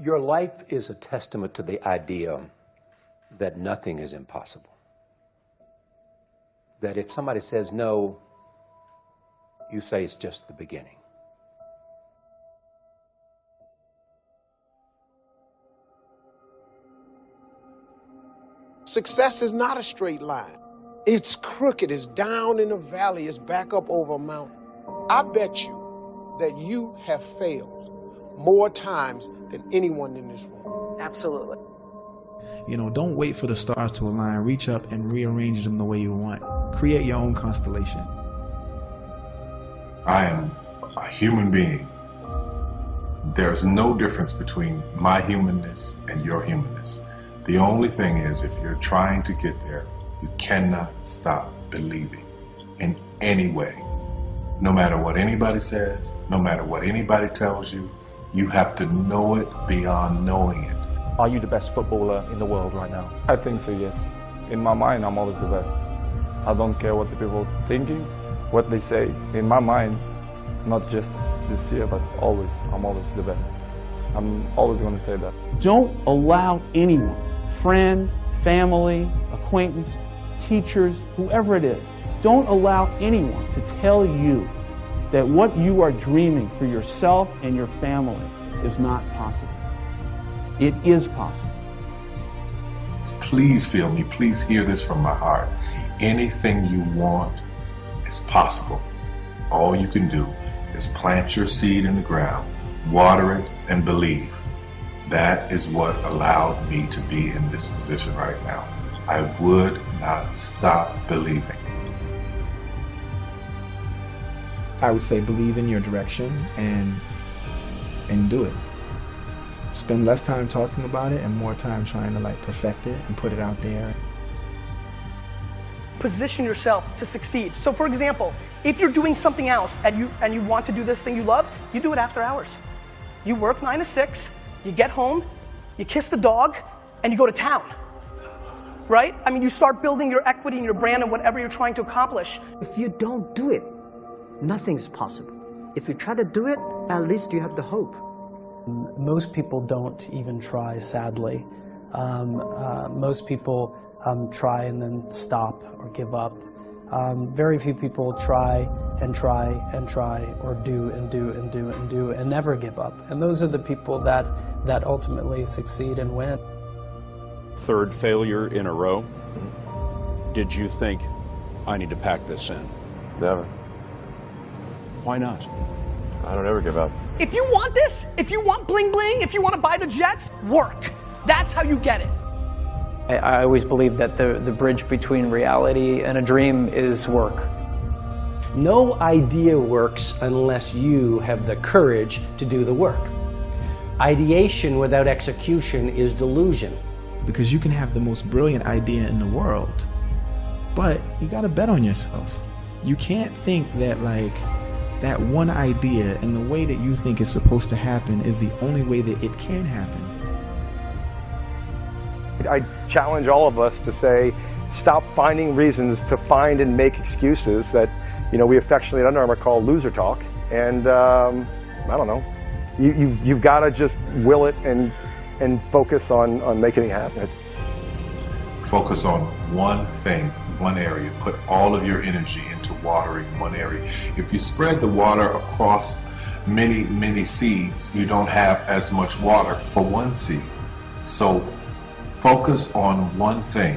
Your life is a testament to the idea that nothing is impossible. That if somebody says no, you say it's just the beginning. Success is not a straight line. It's crooked, it's down in a valley, it's back up over a mountain. I bet you that you have failed more times than anyone in this room. Absolutely. You know, don't wait for the stars to align. Reach up and rearrange them the way you want. Create your own constellation. I am a human being. There's no difference between my humanness and your humanness. The only thing is, if you're trying to get there, you cannot stop believing in any way. No matter what anybody says, no matter what anybody tells you, you have to know it beyond knowing it. Are you the best footballer in the world right now? I think so, yes. In my mind, I'm always the best. I don't care what the people thinking, what they say. In my mind, not just this year, but always, I'm always the best. I'm always going to say that. Don't allow anyone, friend, family, acquaintance, teachers, whoever it is, don't allow anyone to tell you that what you are dreaming for yourself and your family is not possible. It is possible. Please feel me. Please hear this from my heart. Anything you want is possible. All you can do is plant your seed in the ground, water it, and believe. That is what allowed me to be in this position right now. I would not stop believing. I would say believe in your direction and and do it. Spend less time talking about it and more time trying to like perfect it and put it out there. Position yourself to succeed. So for example, if you're doing something else and you and you want to do this thing you love, you do it after hours. You work 9 to 6, you get home, you kiss the dog, and you go to town. Right? I mean, you start building your equity and your brand and whatever you're trying to accomplish. If you don't do it, nothing's possible. If you try to do it, at least you have the hope. Most people don't even try, sadly. Um, uh, most people um, try and then stop or give up. Um, very few people try and try and try or do and do and do and do and never give up. And those are the people that, that ultimately succeed and win. Third failure in a row. Did you think, I need to pack this in? Never. Why not? I don't ever give up. If you want this, if you want bling bling, if you want to buy the jets, work. That's how you get it. I, I always believe that the, the bridge between reality and a dream is work. No idea works unless you have the courage to do the work. Ideation without execution is delusion. Because you can have the most brilliant idea in the world, but you gotta bet on yourself. You can't think that like that one idea and the way that you think it's supposed to happen is the only way that it can happen. I challenge all of us to say, stop finding reasons to find and make excuses that, you know, we affectionately at Under Armour call loser talk. And um, I don't know, you, you've, you've got to just will it and, and focus on, on making it happen. Focus on one thing, one area. Put all of your energy into watering one area. If you spread the water across many, many seeds, you don't have as much water for one seed. So focus on one thing.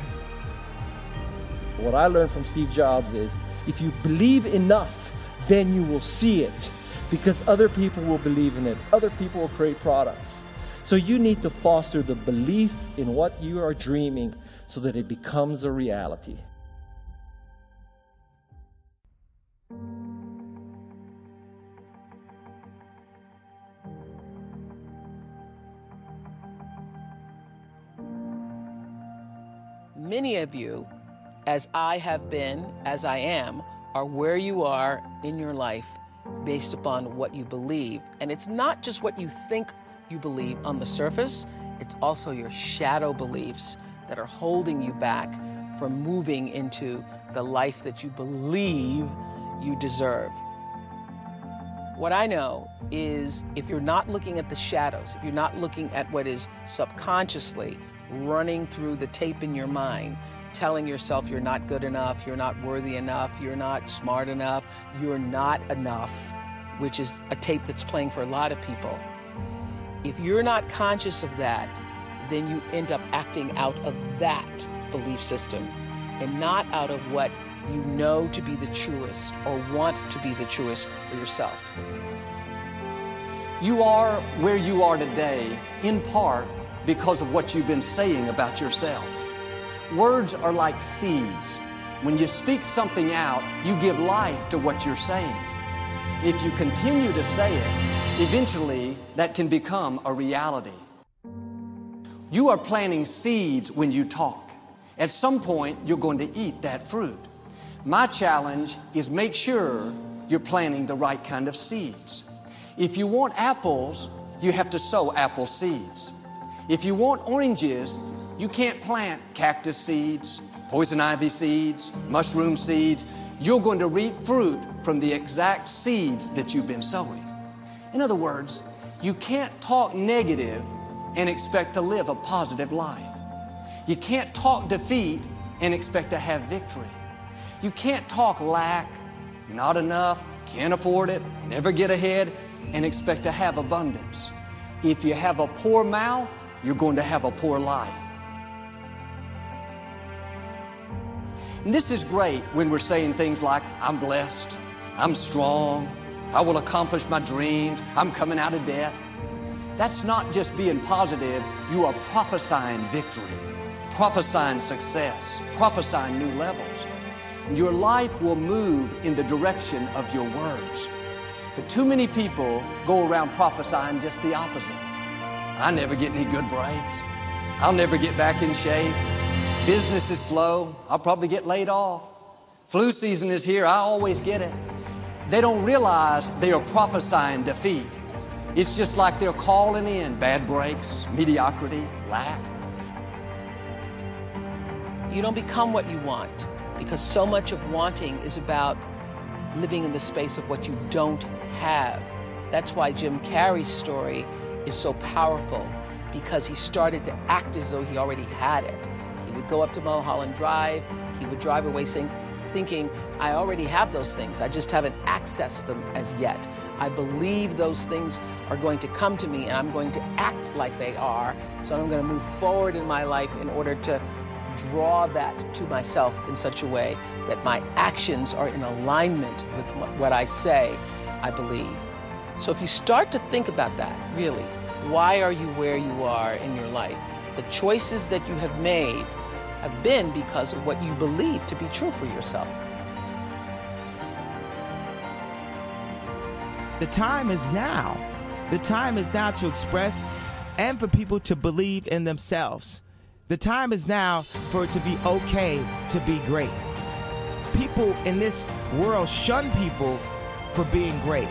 What I learned from Steve Jobs is if you believe enough, then you will see it because other people will believe in it. Other people will create products. So you need to foster the belief in what you are dreaming so that it becomes a reality. Many of you, as I have been, as I am, are where you are in your life based upon what you believe. And it's not just what you think you believe on the surface, it's also your shadow beliefs that are holding you back from moving into the life that you believe you deserve. What I know is if you're not looking at the shadows, if you're not looking at what is subconsciously running through the tape in your mind, telling yourself you're not good enough, you're not worthy enough, you're not smart enough, you're not enough, which is a tape that's playing for a lot of people. If you're not conscious of that, then you end up acting out of that belief system and not out of what you know to be the truest or want to be the truest for yourself. You are where you are today in part because of what you've been saying about yourself. Words are like seeds. When you speak something out, you give life to what you're saying. If you continue to say it, eventually that can become a reality. You are planting seeds when you talk. At some point, you're going to eat that fruit. My challenge is make sure you're planting the right kind of seeds. If you want apples, you have to sow apple seeds. If you want oranges, you can't plant cactus seeds, poison ivy seeds, mushroom seeds. You're going to reap fruit from the exact seeds that you've been sowing. In other words, you can't talk negative and expect to live a positive life. You can't talk defeat and expect to have victory. You can't talk lack, not enough, can't afford it, never get ahead, and expect to have abundance. If you have a poor mouth, you're going to have a poor life. And this is great when we're saying things like, I'm blessed, I'm strong, I will accomplish my dreams, I'm coming out of debt. That's not just being positive, you are prophesying victory, prophesying success, prophesying new levels. Your life will move in the direction of your words. But too many people go around prophesying just the opposite. I never get any good breaks. I'll never get back in shape. Business is slow. I'll probably get laid off. Flu season is here. I always get it. They don't realize they are prophesying defeat. It's just like they're calling in bad breaks, mediocrity, lack. You don't become what you want because so much of wanting is about living in the space of what you don't have. That's why Jim Carrey's story is so powerful because he started to act as though he already had it. He would go up to Mulholland Drive, he would drive away saying, thinking, I already have those things, I just haven't accessed them as yet. I believe those things are going to come to me and I'm going to act like they are. So I'm going to move forward in my life in order to draw that to myself in such a way that my actions are in alignment with what I say I believe. So if you start to think about that, really, why are you where you are in your life? The choices that you have made have been because of what you believe to be true for yourself. The time is now. The time is now to express and for people to believe in themselves. The time is now for it to be okay to be great. People in this world shun people for being great,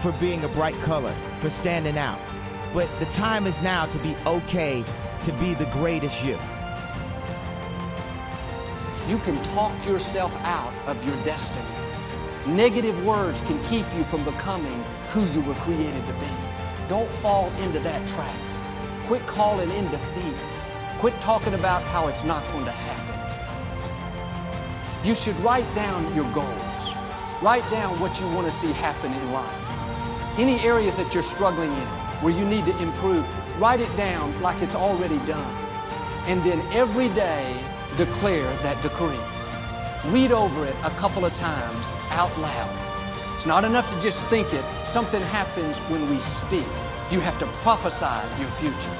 for being a bright color, for standing out. But the time is now to be okay to be the greatest you. You can talk yourself out of your destiny. Negative words can keep you from becoming who you were created to be. Don't fall into that trap. Quit calling in defeat. Quit talking about how it's not going to happen. You should write down your goals. Write down what you want to see happen in life. Any areas that you're struggling in, where you need to improve, write it down like it's already done. And then every day, declare that decree. Read over it a couple of times out loud. It's not enough to just think it. Something happens when we speak. You have to prophesy your future.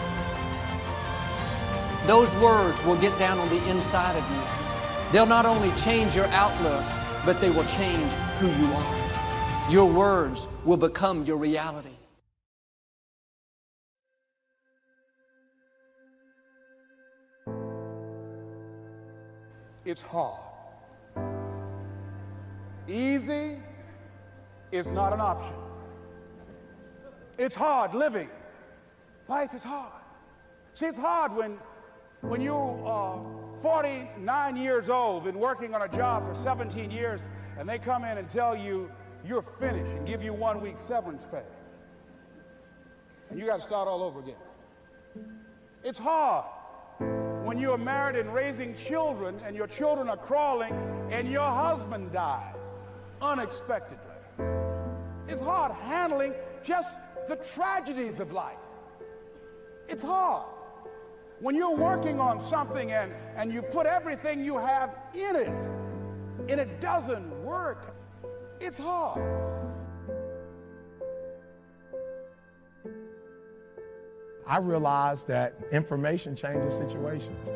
Those words will get down on the inside of you. They'll not only change your outlook, but they will change who you are. Your words will become your reality. It's hard. Easy is not an option. It's hard living. Life is hard. See, it's hard when, when you are 49 years old, been working on a job for 17 years, and they come in and tell you you're finished and give you one week severance pay. And you got to start all over again. It's hard when you're married and raising children and your children are crawling and your husband dies unexpectedly. It's hard handling just the tragedies of life. It's hard. When you're working on something and, and you put everything you have in it and it doesn't work, it's hard. I realized that information changes situations.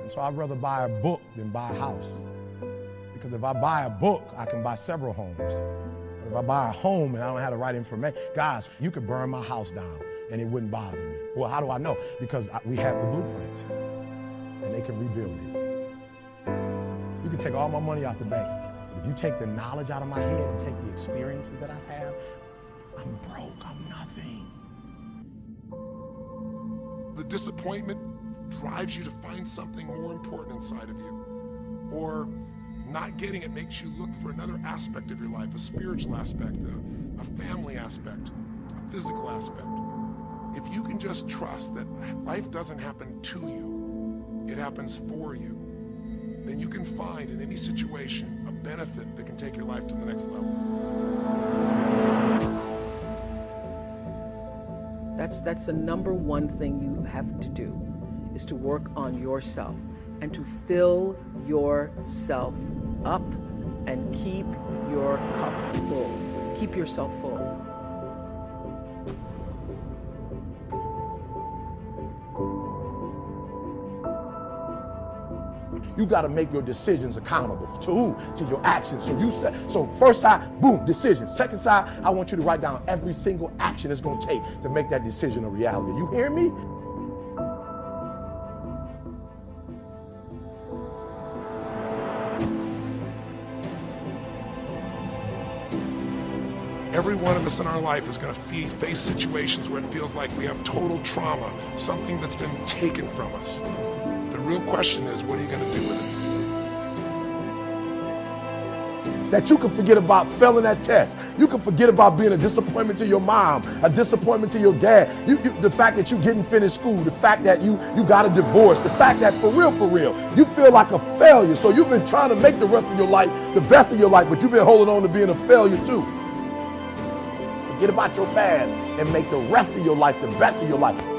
And so I'd rather buy a book than buy a house. Because if I buy a book, I can buy several homes. But if I buy a home and I don't have the right information, guys, you could burn my house down and it wouldn't bother me. Well, how do I know? Because we have the blueprints and they can rebuild it. You can take all my money out the bank. But if you take the knowledge out of my head and take the experiences that I've I'm broke, I'm nothing. The disappointment drives you to find something more important inside of you. Or not getting it makes you look for another aspect of your life, a spiritual aspect, a, a family aspect, a physical aspect. If you can just trust that life doesn't happen to you, it happens for you, then you can find in any situation a benefit that can take your life to the next level. That's, that's the number one thing you have to do is to work on yourself and to fill yourself up and keep your cup full. Keep yourself full. You got to make your decisions accountable to who? To your actions. So you said, so first side, boom, decision. Second side, I want you to write down every single action it's going to take to make that decision a reality. You hear me? Every one of us in our life is going to face situations where it feels like we have total trauma, something that's been taken from us. The real question is, what are you going to do with it? That you can forget about failing that test. You can forget about being a disappointment to your mom, a disappointment to your dad. You, you, the fact that you didn't finish school, the fact that you, you got a divorce, the fact that for real, for real, you feel like a failure. So you've been trying to make the rest of your life the best of your life, but you've been holding on to being a failure too. Forget about your past and make the rest of your life the best of your life.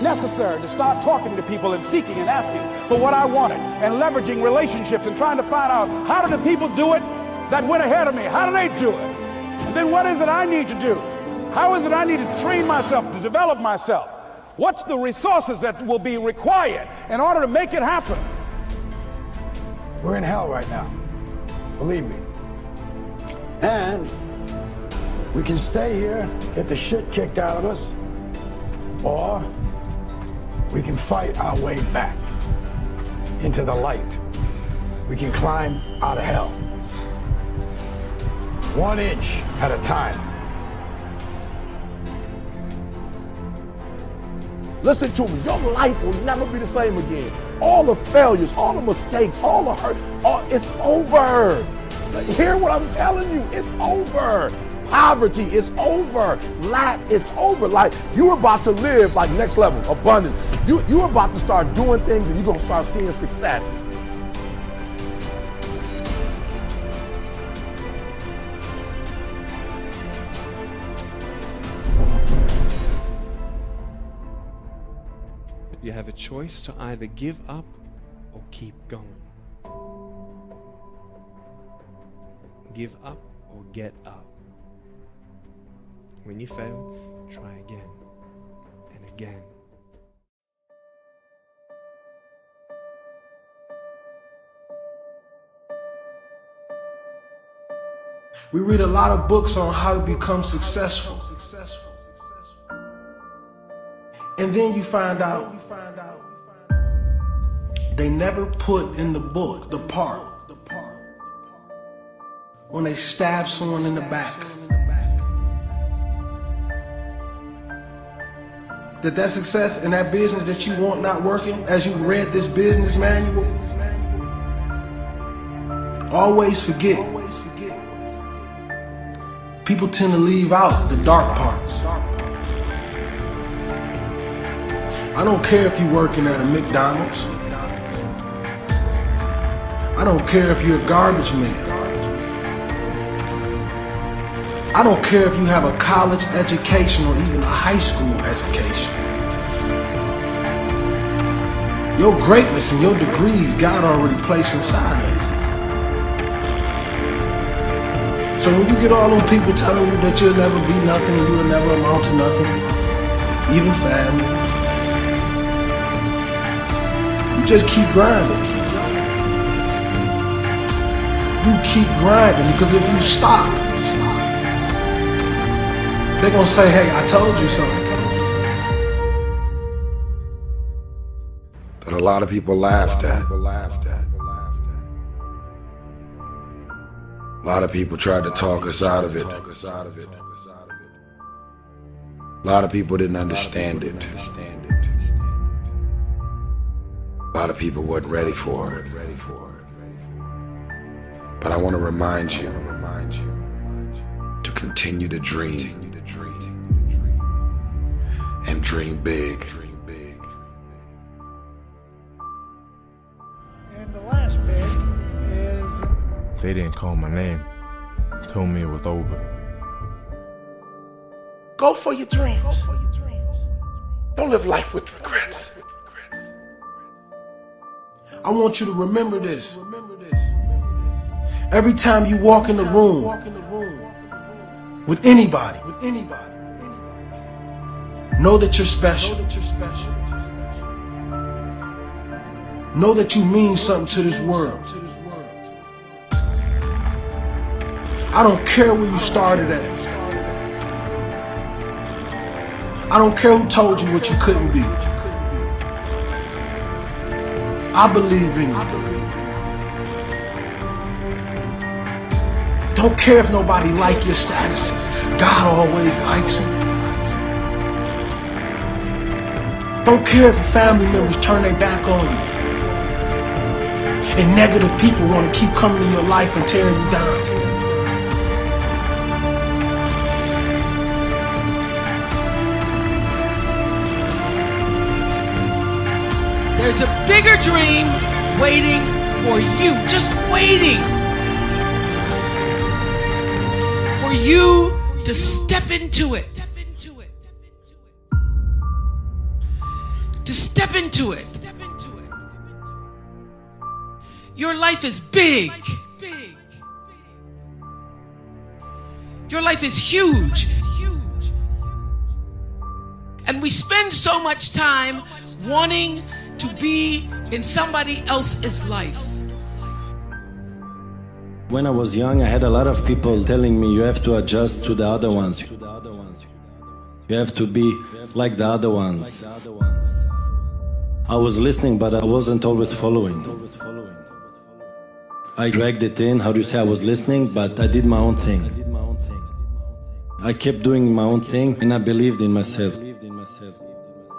Necessary to start talking to people and seeking and asking for what I wanted and leveraging relationships and trying to find out how do the people do it that went ahead of me? How do they do it? And then what is it I need to do? How is it I need to train myself to develop myself? What's the resources that will be required in order to make it happen? We're in hell right now. Believe me. And we can stay here, get the shit kicked out of us, or we can fight our way back into the light. We can climb out of hell. One inch at a time. Listen to me. Your life will never be the same again. All the failures, all the mistakes, all the hurt, all, it's over. Hear what I'm telling you. It's over. Poverty is over. Lack is over. Like you're about to live like next level, abundance. You, you're about to start doing things and you're going to start seeing success. You have a choice to either give up or keep going. Give up or get up. When you fail, try again and again. We read a lot of books on how to become successful. And then you find out they never put in the book the part when they stab someone in the back. That that success and that business that you want not working as you read this business manual, always forget people tend to leave out the dark parts. I don't care if you're working at a McDonald's. I don't care if you're a garbage man. I don't care if you have a college education or even a high school education. Your greatness and your degrees, God already placed inside of you. So when you get all those people telling you that you'll never be nothing and you'll never amount to nothing, even family, you just keep grinding. You keep grinding because if you stop, they're gonna say, hey, I told you something. That a lot of people laughed at. A lot of people tried to talk us out of it. A lot of people didn't understand it. A lot of people wasn't ready for it. But I want to remind you to continue to dream and dream big. And the last bit is They didn't call my name. Told me it was over. Go for your dreams. Don't live life with regrets. I want you to remember this. Every time you walk in the room with anybody, with anybody, know that you're special. Know that you mean something to this world. I don't care where you started at. I don't care who told you what you couldn't be. I believe in you. Don't care if nobody like your statuses. God always likes them. Don't care if your family members turn their back on you. And negative people want to keep coming in your life and tearing you down. There's a bigger dream waiting for you, just waiting for you to step into it. Step into it. Your life is big. Your life is huge. And we spend so much time wanting to be in somebody else's life. When I was young, I had a lot of people telling me you have to adjust to the other ones. You have to be like the other ones. I was listening, but I wasn't always following. I dragged it in. How do you say I was listening? But I did my own thing. I kept doing my own thing and I believed in myself.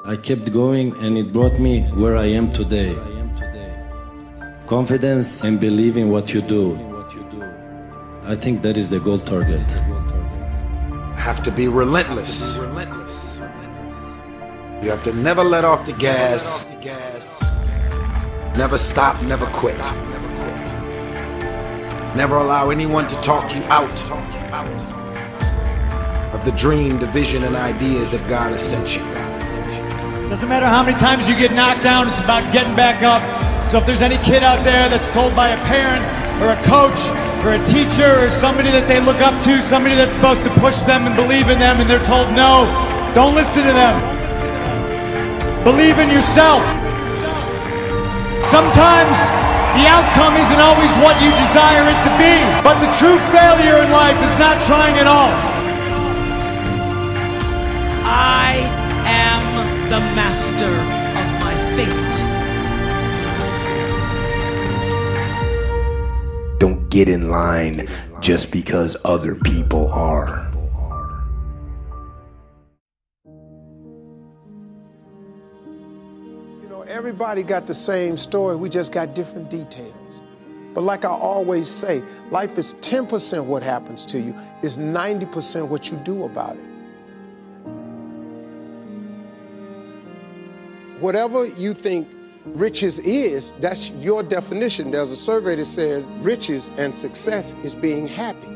I kept going and it brought me where I am today. Confidence and believing what you do. I think that is the goal target. Have to be relentless. You have to never let off the gas. Never stop, never quit. Never allow anyone to talk you out of the dream, the vision, and ideas that God has sent you. Doesn't matter how many times you get knocked down, it's about getting back up. So if there's any kid out there that's told by a parent or a coach or a teacher or somebody that they look up to, somebody that's supposed to push them and believe in them, and they're told no, don't listen to them. Believe in yourself. Sometimes the outcome isn't always what you desire it to be, but the true failure in life is not trying at all. I am the master of my fate. Don't get in line just because other people are. Everybody got the same story. We just got different details. But like I always say, life is 10% what happens to you, is 90% what you do about it. Whatever you think riches is, that's your definition. There's a survey that says riches and success is being happy.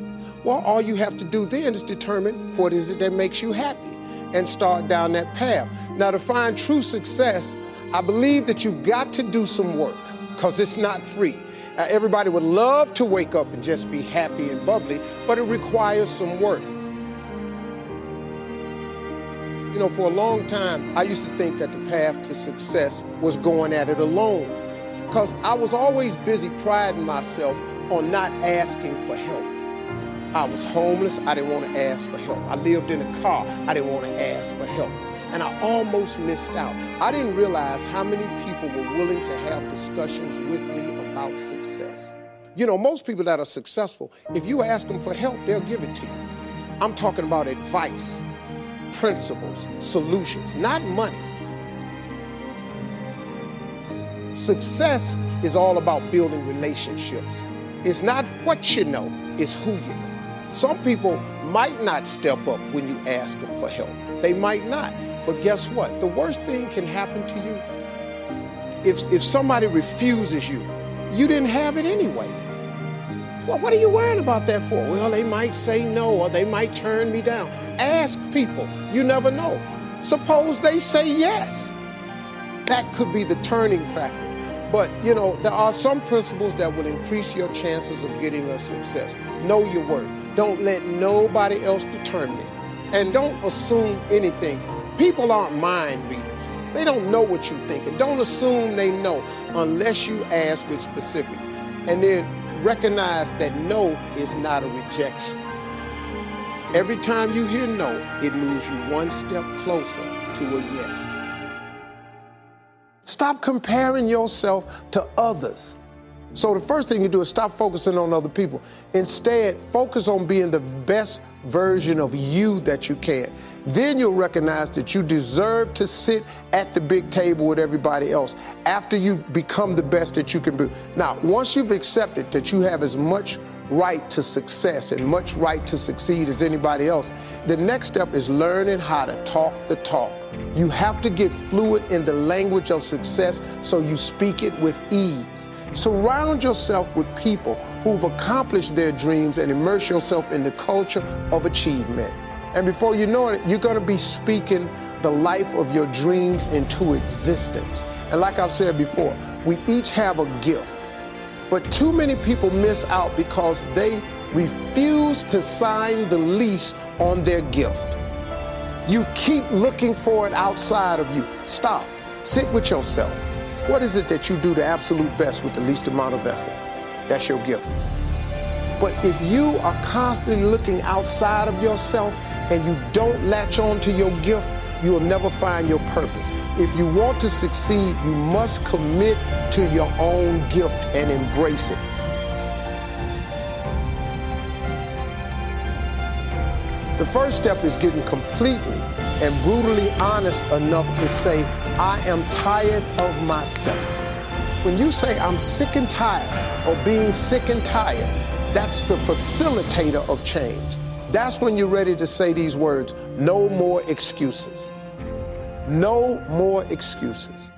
Well, all you have to do then is determine what is it that makes you happy and start down that path. Now, to find true success, I believe that you've got to do some work because it's not free. Uh, everybody would love to wake up and just be happy and bubbly, but it requires some work. You know, for a long time, I used to think that the path to success was going at it alone because I was always busy priding myself on not asking for help. I was homeless, I didn't want to ask for help. I lived in a car, I didn't want to ask for help. And I almost missed out. I didn't realize how many people were willing to have discussions with me about success. You know, most people that are successful, if you ask them for help, they'll give it to you. I'm talking about advice, principles, solutions, not money. Success is all about building relationships. It's not what you know, it's who you know. Some people might not step up when you ask them for help. They might not. But guess what? The worst thing can happen to you if, if somebody refuses you, you didn't have it anyway. Well, what are you worrying about that for? Well, they might say no or they might turn me down. Ask people. You never know. Suppose they say yes. That could be the turning factor. But, you know, there are some principles that will increase your chances of getting a success. Know your worth. Don't let nobody else determine it. And don't assume anything. People aren't mind readers. They don't know what you're thinking. Don't assume they know unless you ask with specifics. And then recognize that no is not a rejection. Every time you hear no, it moves you one step closer to a yes. Stop comparing yourself to others. So the first thing you do is stop focusing on other people. Instead, focus on being the best version of you that you can. Then you'll recognize that you deserve to sit at the big table with everybody else after you become the best that you can be. Now, once you've accepted that you have as much right to success and much right to succeed as anybody else, the next step is learning how to talk the talk. You have to get fluent in the language of success so you speak it with ease. Surround yourself with people who've accomplished their dreams and immerse yourself in the culture of achievement. And before you know it, you're going to be speaking the life of your dreams into existence. And like I've said before, we each have a gift. But too many people miss out because they refuse to sign the lease on their gift. You keep looking for it outside of you. Stop. Sit with yourself. What is it that you do the absolute best with the least amount of effort? That's your gift. But if you are constantly looking outside of yourself and you don't latch on to your gift, you will never find your purpose. If you want to succeed, you must commit to your own gift and embrace it. The first step is getting completely and brutally honest enough to say, I am tired of myself. When you say, I'm sick and tired of being sick and tired, that's the facilitator of change. That's when you're ready to say these words no more excuses. No more excuses.